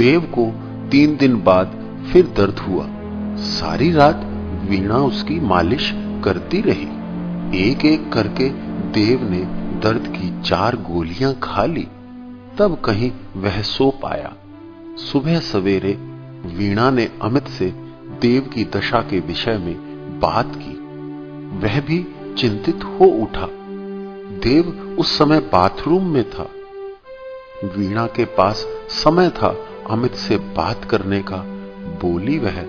देव को तीन दिन बाद फिर दर्द हुआ। सारी रात वीणा उसकी मालिश करती रही। एक एक करके देव ने दर्द की चार गोलियाँ खा ली। तब कहीं वह सो पाया। सुबह सवेरे वीणा ने अमित से देव की दशा के विषय में बात की। वह भी चिंतित हो उठा। देव उस समय बाथरूम में था। वीणा के पास समय था अमित से बात करने का बोली वह।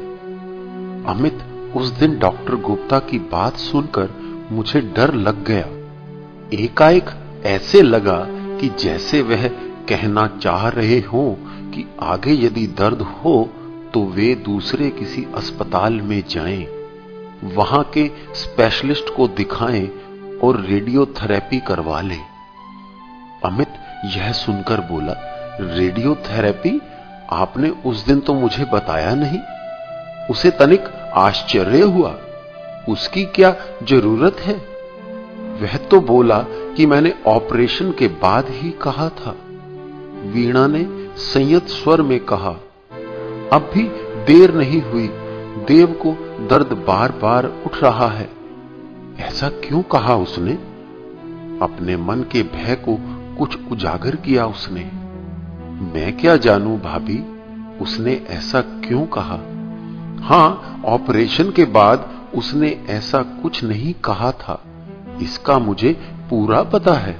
अमित उस दिन डॉक्टर गुप्ता की बात सुनकर मुझे डर लग गया। एकाएक ऐसे लगा कि जैसे वह कहना चाह रहे हो कि आगे यदि दर्द हो तो वे दूसरे किसी अस्पताल में जाएँ, वहाँ के स्पेशलिस्ट को दिखाएँ और रेडियोथेरेपी करवा ले। अमित यह सुनकर बोला रेडियोथेरेपी? आपने उस दिन तो मुझे बताया नहीं। उसे तनिक आश्चर्य हुआ। उसकी क्या ज़रूरत है? वह तो बोला कि मैंने ऑपरेशन के बाद ही कहा था। वीणा ने संयत स्वर में कहा, अब भी देर नहीं हुई। देव को दर्द बार बार उठ रहा है। ऐसा क्यों कहा उसने? अपने मन के भय को कुछ उजागर किया उसने। मैं क्या जानू भाभी? उसने ऐसा क्यों कहा? हाँ, ऑपरेशन के बाद उसने ऐसा कुछ नहीं कहा था। इसका मुझे पूरा पता है।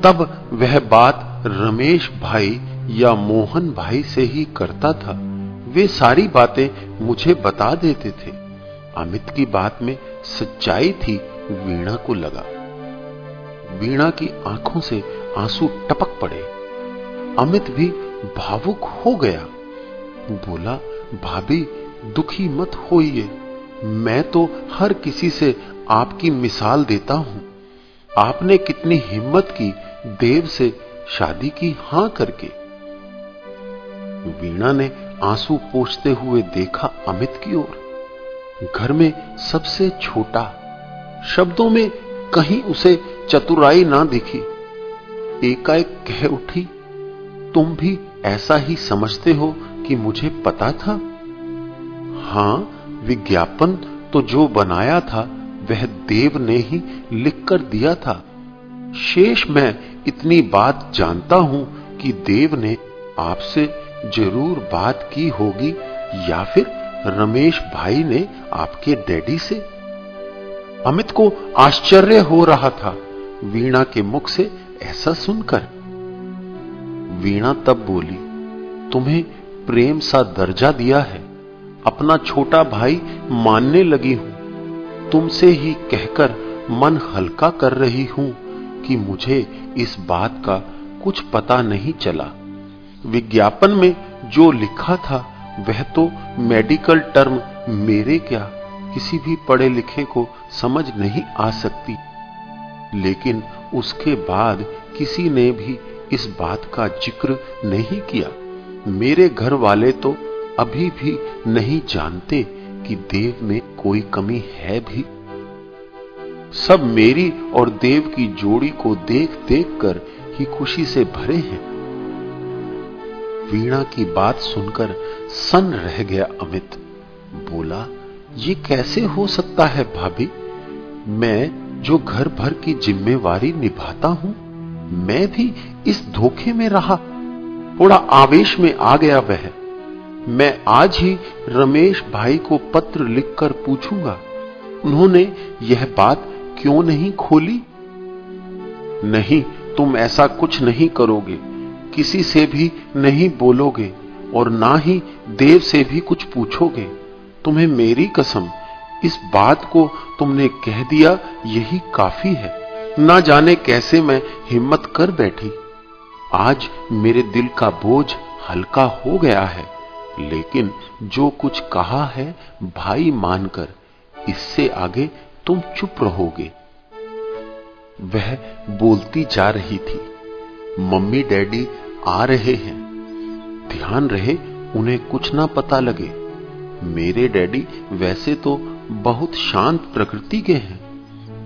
तब वह बात रमेश भाई या मोहन भाई से ही करता था। वे सारी बातें मुझे बता देते थे। अमित की बात में सच्चाई थी, वीणा को लगा। वीणा की आँखों से आँसू टपक पड़े। अमित भी भावुक हो गया। बोला, भाभी, दुखी मत होइए। मैं तो हर किसी से आपकी मिसाल देता हूँ। आपने कितनी हिम्मत की देव से शादी की हाँ करके? वीणा ने आँसू पोछते हुए देखा अमित की ओर। घर में सबसे छोटा, शब्दों में कहीं उसे चतुराई ना दिखी। एकाएक कह उठी तुम भी ऐसा ही समझते हो कि मुझे पता था? हाँ, विज्ञापन तो जो बनाया था, वह देव ने ही लिखकर दिया था। शेष मैं इतनी बात जानता हूँ कि देव ने आपसे ज़रूर बात की होगी, या फिर रमेश भाई ने आपके डैडी से। अमित को आश्चर्य हो रहा था, वीणा के मुख से ऐसा सुनकर। वीणा तब बोली, तुम्हें प्रेम सा दर्जा दिया है, अपना छोटा भाई मानने लगी हूँ। तुमसे ही कहकर मन हल्का कर रही हूँ कि मुझे इस बात का कुछ पता नहीं चला। विज्ञापन में जो लिखा था, वह तो मेडिकल टर्म मेरे क्या किसी भी पढ़े लिखे को समझ नहीं आ सकती। लेकिन उसके बाद किसी ने भी इस बात का ज़िक्र नहीं किया। मेरे घर वाले तो अभी भी नहीं जानते कि देव में कोई कमी है भी। सब मेरी और देव की जोड़ी को देख देख कर ही खुशी से भरे हैं। वीणा की बात सुनकर सन रह गया अमित। बोला, ये कैसे हो सकता है भाभी? मैं जो घर भर की जिम्मेवारी निभाता हूँ मैं भी इस धोखे में रहा। थोड़ा आवेश में आ गया वह। मैं आज ही रमेश भाई को पत्र लिखकर पूछूँगा। उन्होंने यह बात क्यों नहीं खोली? नहीं, तुम ऐसा कुछ नहीं करोगे। किसी से भी नहीं बोलोगे और ना ही देव से भी कुछ पूछोगे। तुम्हें मेरी कसम, इस बात को तुमने कह दिया यही काफ़ी है। ना जाने कैसे मैं हिम्मत कर बैठी। आज मेरे दिल का बोझ हल्का हो गया है, लेकिन जो कुछ कहा है भाई मानकर, इससे आगे तुम चुप रहोगे। वह बोलती जा रही थी, मम्मी डैडी आ रहे हैं। ध्यान रहे, उन्हें कुछ ना पता लगे। मेरे डैडी वैसे तो बहुत शांत प्रकृति के हैं,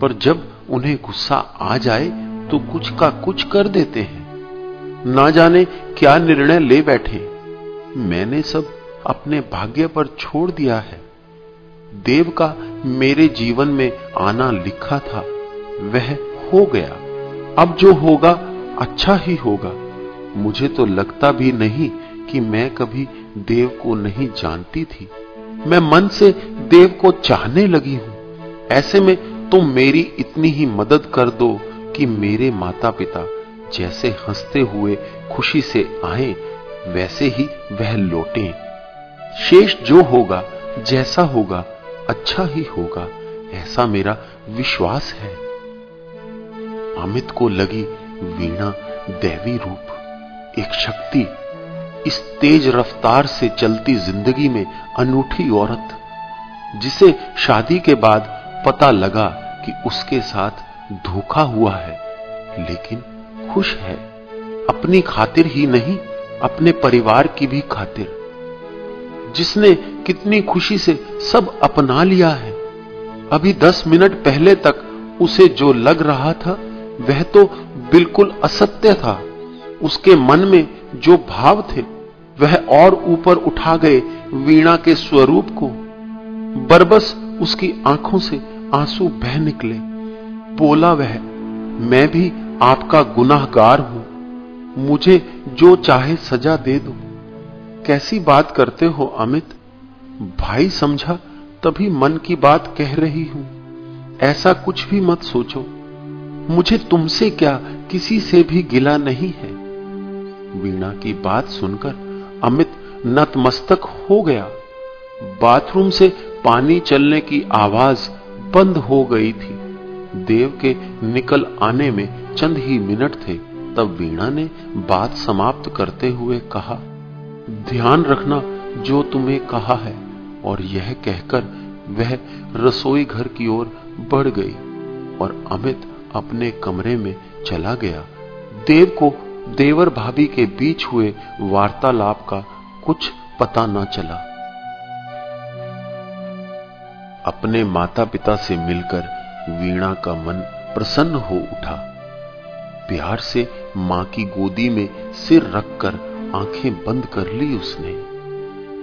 पर जब उन्हें गुस्सा आ जाए तो कुछ का कुछ कर देते हैं। ना जाने क्या निर्णय ले बैठे। मैंने सब अपने भाग्य पर छोड़ दिया है। देव का मेरे जीवन में आना लिखा था, वह हो गया। अब जो होगा अच्छा ही होगा। मुझे तो लगता भी नहीं कि मैं कभी देव को नहीं जानती थी। मैं मन से देव को चाहने लगी हूँ। ऐसे में तुम मेरी इतनी ही मदद कर दो कि मेरे माता पिता जैसे हँसते हुए खुशी से आए, वैसे ही वह लौटे। शेष जो होगा, जैसा होगा अच्छा ही होगा, ऐसा मेरा विश्वास है। अमित को लगी वीणा दैवी रूप। एक शक्ति इस तेज रफ्तार से चलती ज़िंदगी में अनूठी औरत, जिसे शादी के बाद पता लगा कि उसके साथ धोखा हुआ है, लेकिन खुश है। अपनी खातिर ही नहीं, अपने परिवार की भी खातिर। जिसने कितनी खुशी से सब अपना लिया है। अभी दस मिनट पहले तक उसे जो लग रहा था, वह तो बिल्कुल असत्य था। उसके मन में जो भाव थे, वह और ऊपर उठा गए वीणा के स्वरूप को। बरबस उसकी आँखों से आँसू बह निकले। बोला वह, मैं भी आपका गुनाहगार हूँ। मुझे जो चाहे सजा दे दो। कैसी बात करते हो अमित? भाई समझा, तभी मन की बात कह रही हूँ। ऐसा कुछ भी मत सोचो। मुझे तुमसे क्या किसी से भी गिला नहीं है? वीणा की बात सुनकर अमित नतमस्तक हो गया। बाथरूम से पानी चलने की आवाज़ बंद हो गई थी। देव के निकल आने में चंद ही मिनट थे, तब वीणा ने बात समाप्त करते हुए कहा, ध्यान रखना जो तुम्हें कहा है। और यह कहकर वह रसोई घर की ओर बढ़ गई और अमित अपने कमरे में चला गया। देव को देवर भाभी के बीच हुए वार्तालाप का कुछ पता न चला। अपने माता पिता से मिलकर वीणा का मन प्रसन्न हो उठा। प्यार से माँ की गोदी में सिर रखकर आँखें बंद कर ली उसने।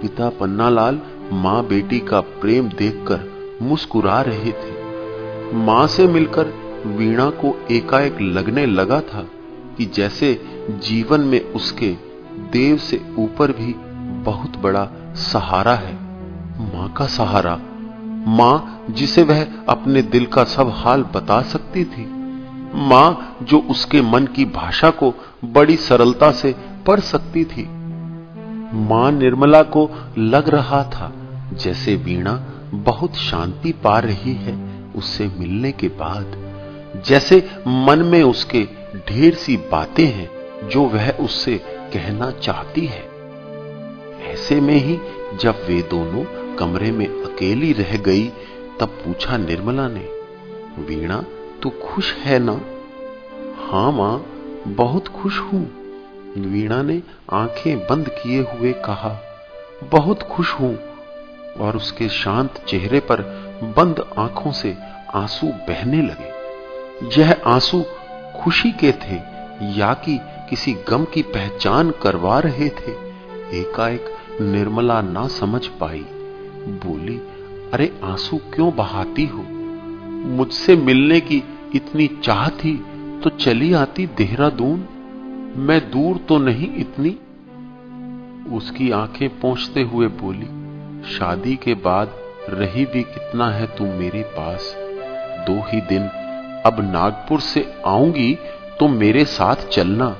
पिता पन्नालाल माँ बेटी का प्रेम देखकर मुस्कुरा रहे थे। माँ से मिलकर वीणा को एकाएक लगने लगा था कि जैसे जीवन में उसके देव से ऊपर भी बहुत बड़ा सहारा है। माँ का सहारा माँ जिसे वह अपने दिल का सब हाल बता सकती थी। माँ जो उसके मन की भाषा को बड़ी सरलता से पढ़ सकती थी। माँ निर्मला को लग रहा था जैसे वीणा बहुत शांति पा रही है उससे मिलने के बाद। जैसे मन में उसके ढेर सी बातें हैं जो वह उससे कहना चाहती है। ऐसे में ही जब वे दोनों कमरे में अकेली रह गई, तब पूछा निर्मला ने, वीणा, तू खुश है ना? हाँ माँ, बहुत खुश हूँ, वीणा ने आँखें बंद किए हुए कहा। बहुत खुश हूँ, और उसके शांत चेहरे पर बंद आँखों से आँसू बहने लगे। यह आँसू खुशी के थे, या कि किसी गम की पहचान करवा रहे थे, एकाएक निर्मला ना समझ पाई। बोली, अरे आँसू क्यों बहाती हो? मुझसे मिलने की इतनी चाह थी तो चली आती देहरादून। मैं दूर तो नहीं इतनी। उसकी आँखें पहुँचते हुए बोली, शादी के बाद रही भी कितना है तू मेरे पास। दो ही दिन, अब नागपुर से आऊँगी तो मेरे साथ चलना।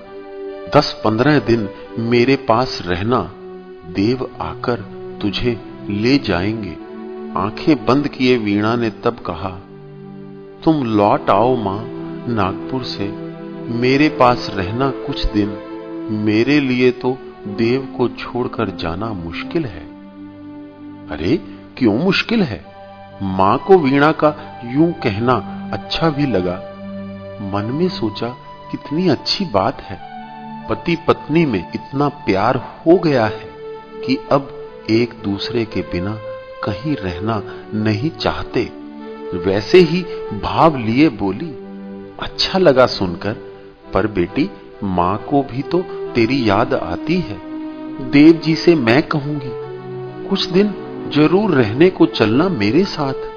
दस पंद्रह दिन मेरे पास रहना। देव आकर तुझे ले जाएँगे। आँखें बंद किए वीणा ने तब कहा, तुम लौट आओ माँ नागपुर से। मेरे पास रहना कुछ दिन। मेरे लिए तो देव को छोड़कर जाना मुश्किल है। अरे, क्यों मुश्किल है? माँ को वीणा का यूँ कहना अच्छा भी लगा। मन में सोचा, कितनी अच्छी बात है। पति पत्नी में इतना प्यार हो गया है कि अब एक दूसरे के बिना कहीं रहना नहीं चाहते। वैसे ही भाव लिए बोली अच्छा लगा सुनकर, पर बेटी, माँ को भी तो तेरी याद आती है। देव जी से मैं कहूँगी, कुछ दिन ज़रूर रहने को चलना मेरे साथ।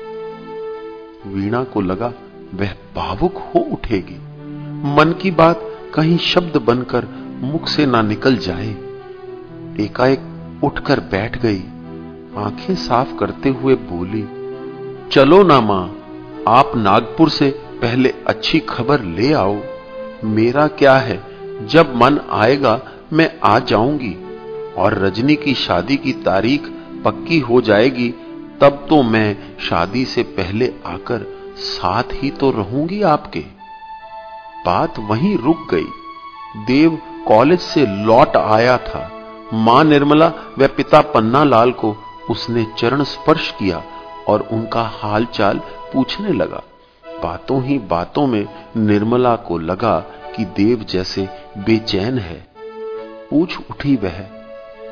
वीणा को लगा वह भावुक हो उठेगी। मन की बात कहीं शब्द बनकर मुख से ना निकल जाए। एकाएक उठकर बैठ गई। आँखें साफ़ करते हुए बोली, चलो ना माँ, आप नागपुर से पहले अच्छी खबर ले आओ। मेरा क्या है, जब मन आएगा मैं आ जाऊँगी और रजनी की शादी की तारीख पक्की हो जाएगी, तब तो मैं शादी से पहले आकर साथ ही तो रहूँगी आपके। बात वहीं रुक गई। देव कॉलेज से लौट आया था। माँ निर्मला व पिता पन्ना लाल को उसने चरण स्पर्श किया और उनका हालचाल पूछने लगा। बातों ही बातों में निर्मला को लगा कि देव जैसे बेचैन है। पूछ उठी वह,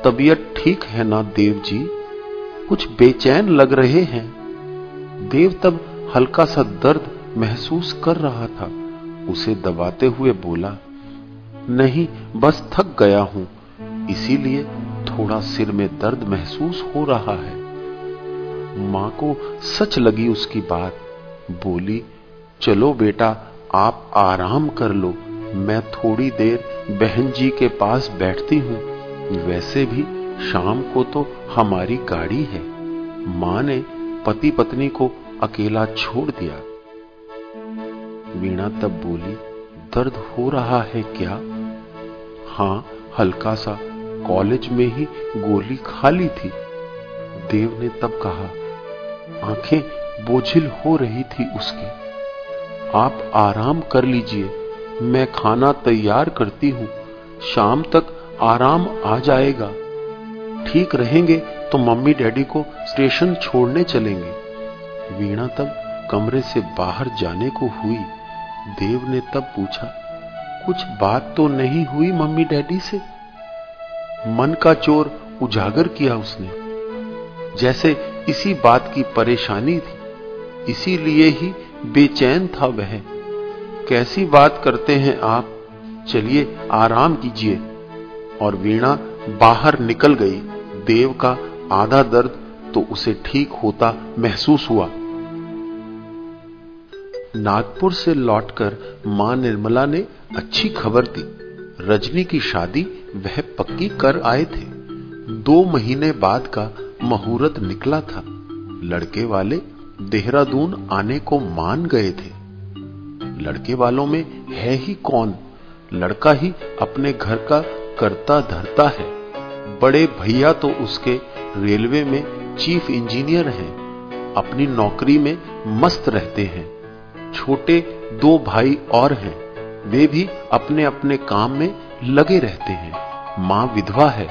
तबीयत ठीक है ना देव जी? कुछ बेचैन लग रहे हैं? देव तब हल्का सा दर्द महसूस कर रहा था। उसे दबाते हुए बोला, नहीं, बस थक गया हूँ। इसीलिए थोड़ा सिर में दर्द महसूस हो रहा है। माँ को सच लगी उसकी बात। बोली, चलो बेटा, आप आराम कर लो। मैं थोड़ी देर बहन जी के पास बैठती हूँ। वैसे भी शाम को तो हमारी गाड़ी है। माँ ने पति पत्नी को अकेला छोड़ दिया। वीणा तब बोली, दर्द हो रहा है क्या? हाँ, हल्का सा। कॉलेज में ही गोली खा ली थी। देव ने तब कहा, आँखें बोझिल हो रही थी उसकी। आप आराम कर लीजिए, मैं खाना तैयार करती हूँ। शाम तक आराम आ जाएगा। ठीक रहेंगे तो मम्मी डैडी को स्टेशन छोड़ने चलेंगे। वीणा तब कमरे से बाहर जाने को हुई। देव ने तब पूछा, कुछ बात तो नहीं हुई मम्मी डैडी से? मन का चोर उजागर किया उसने। जैसे इसी बात की परेशानी थी, इसीलिए ही बेचैन था वह। कैसी बात करते हैं आप? चलिए आराम कीजिए। और वीणा बाहर निकल गई। देव का आधा दर्द तो उसे ठीक होता महसूस हुआ। नागपुर से लौटकर माँ निर्मला ने अच्छी खबर दी। रजनी की शादी वह पक्की कर आए थे। दो महीने बाद का मुहूर्त निकला था। लड़के वाले देहरादून आने को मान गए थे। लड़के वालों में है ही कौन? लड़का ही अपने घर का करता धरता है। बड़े भैया तो उसके रेलवे में चीफ इंजीनियर हैं। अपनी नौकरी में मस्त रहते हैं। छोटे दो भाई और हैं। वे भी अपने अपने काम में लगे रहते हैं। माँ विधवा है,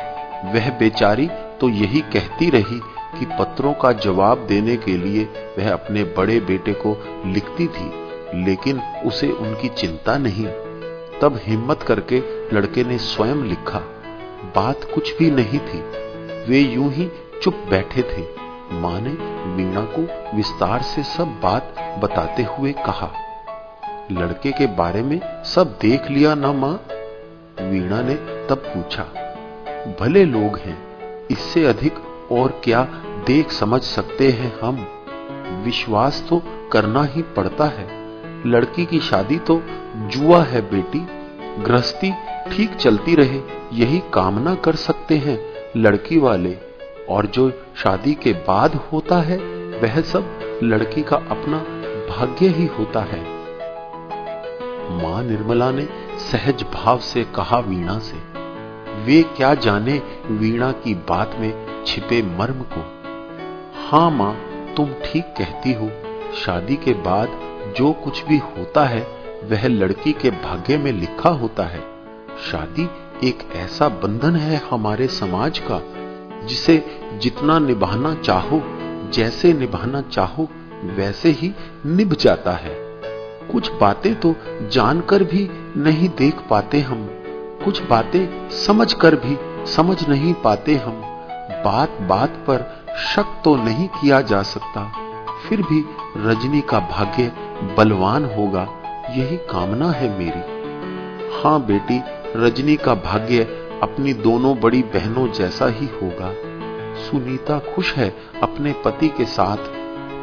वह बेचारी तो यही कहती रही कि पत्रों का जवाब देने के लिए वह अपने बड़े बेटे को लिखती थी, लेकिन उसे उनकी चिंता नहीं। तब हिम्मत करके लड़के ने स्वयं लिखा, बात कुछ भी नहीं थी। वे यूँ ही चुप बैठे थे। माँ ने वीणा को विस्तार से सब बात बताते हुए कहा, लड़के के बारे में सब देख लिया ना माँ? वीणा ने तब पूछा, भले लोग हैं, इससे अधिक और क्या देख समझ सकते हैं हम? विश्वास तो करना ही पड़ता है। लड़की की शादी तो जुआ है बेटी, गृहस्थी ठीक चलती रहे, यही कामना कर सकते हैं लड़की वाले। और जो शादी के बाद होता है, वह सब लड़की का अपना भाग्य ही होता है। माँ निर्मला ने सहज भाव से कहा वीणा से। वे क्या जाने वीणा की बात में छिपे मर्म को? हाँ माँ, तुम ठीक कहती हो। शादी के बाद जो कुछ भी होता है, वह लड़की के भाग्य में लिखा होता है। शादी एक ऐसा बंधन है हमारे समाज का, जिसे जितना निभाना चाहो, जैसे निभाना चाहो, वैसे ही निभ जाता है। कुछ बातें तो जानकर भी नहीं देख पाते हम, कुछ बातें समझकर भी समझ नहीं पाते हम। बात बात पर शक तो नहीं किया जा सकता, फिर भी रजनी का भाग्य बलवान होगा, यही कामना है मेरी। हाँ बेटी, रजनी का भाग्य अपनी दोनों बड़ी बहनों जैसा ही होगा। सुनीता खुश है अपने पति के साथ।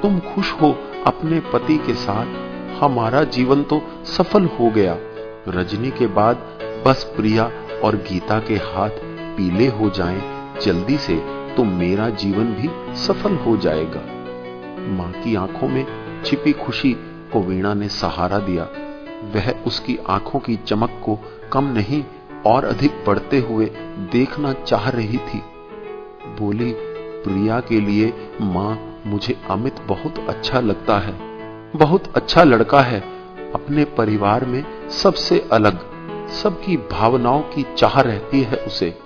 तुम खुश हो अपने पति के साथ। हमारा जीवन तो सफल हो गया। रजनी के बाद बस प्रिया और गीता के हाथ पीले हो जाएँ, जल्दी से तो मेरा जीवन भी सफल हो जाएगा। माँ की आँखों में छिपी खुशी को वीणा ने सहारा दिया। वह उसकी आँखों की चमक को कम नहीं, और अधिक बढ़ते हुए देखना चाह रही थी। बोली, प्रिया के लिए माँ, मुझे अमित बहुत अच्छा लगता है। बहुत अच्छा लड़का है। अपने परिवार में सबसे अलग, सबकी भावनाओं की चाह रहती है उसे।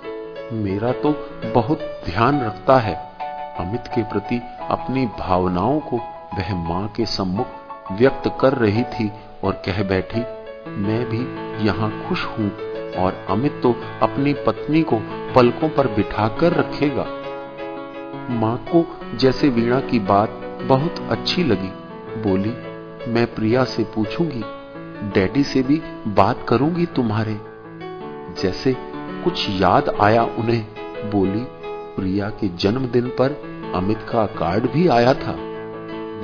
मेरा तो बहुत ध्यान रखता है। अमित के प्रति अपनी भावनाओं को वह माँ के सम्मुख व्यक्त कर रही थी और कह बैठी, मैं भी यहाँ खुश हूँ और अमित तो अपनी पत्नी को पलकों पर बिठाकर रखेगा। माँ को जैसे वीणा की बात बहुत अच्छी लगी। बोली, मैं प्रिया से पूछूँगी, डैडी से भी बात करूँगी तुम्हारे। जैसे कुछ याद आया उन्हें, बोली, प्रिया के जन्मदिन पर अमित का कार्ड भी आया था।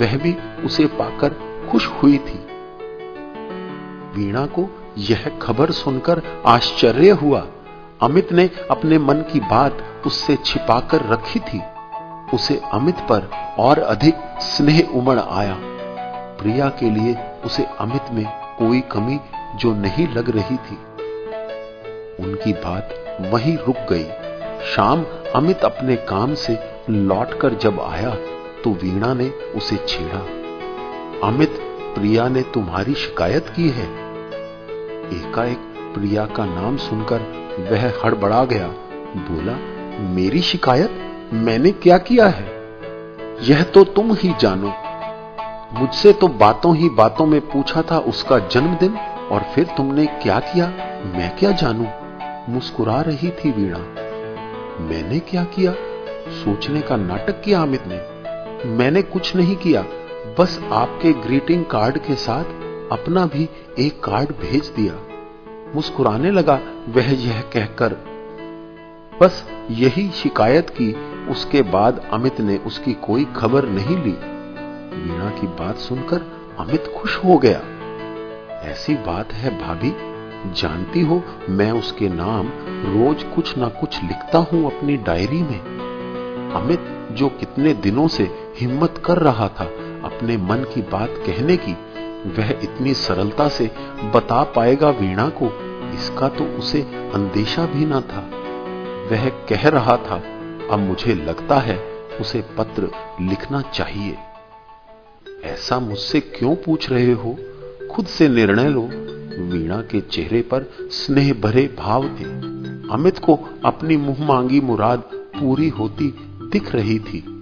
वह भी उसे पाकर खुश हुई थी। वीणा को यह खबर सुनकर आश्चर्य हुआ। अमित ने अपने मन की बात उससे छिपाकर रखी थी। उसे अमित पर और अधिक स्नेह उमड़ आया। प्रिया के लिए उसे अमित में कोई कमी जो नहीं लग रही थी। उनकी बात वहीं रुक गई। शाम अमित अपने काम से लौटकर जब आया तो वीणा ने उसे छेड़ा। अमित, प्रिया ने तुम्हारी शिकायत की है? एकाएक प्रिया का नाम सुनकर वह हड़बड़ा गया। बोला, मेरी शिकायत? मैंने क्या किया है? यह तो तुम ही जानो। मुझसे तो बातों ही बातों में पूछा था उसका जन्मदिन, और फिर तुमने क्या किया? मैं क्या जानू? मुस्कुरा रही थी वीणा। मैंने क्या किया? सोचने का नाटक किया अमित ने। मैंने कुछ नहीं किया, बस आपके ग्रीटिंग कार्ड के साथ अपना भी एक कार्ड भेज दिया। मुस्कुराने लगा, वह यह कहकर। बस यही शिकायत की, उसके बाद अमित ने उसकी कोई खबर नहीं ली। वीणा की बात सुनकर अमित खुश हो गया। ऐसी बात है भाभी, जानती हो, मैं उसके नाम रोज कुछ ना कुछ लिखता हूँ अपनी डायरी में। अमित जो कितने दिनों से हिम्मत कर रहा था अपने मन की बात कहने की, वह इतनी सरलता से बता पाएगा वीणा को, इसका तो उसे अंदेशा भी ना था। वह कह रहा था, अब मुझे लगता है उसे पत्र लिखना चाहिए। ऐसा मुझसे क्यों पूछ रहे हो? खुद से निर्णय लो। वीणा के चेहरे पर स्नेह भरे भाव थे। अमित को अपनी मुँह मांगी मुराद पूरी होती दिख रही थी।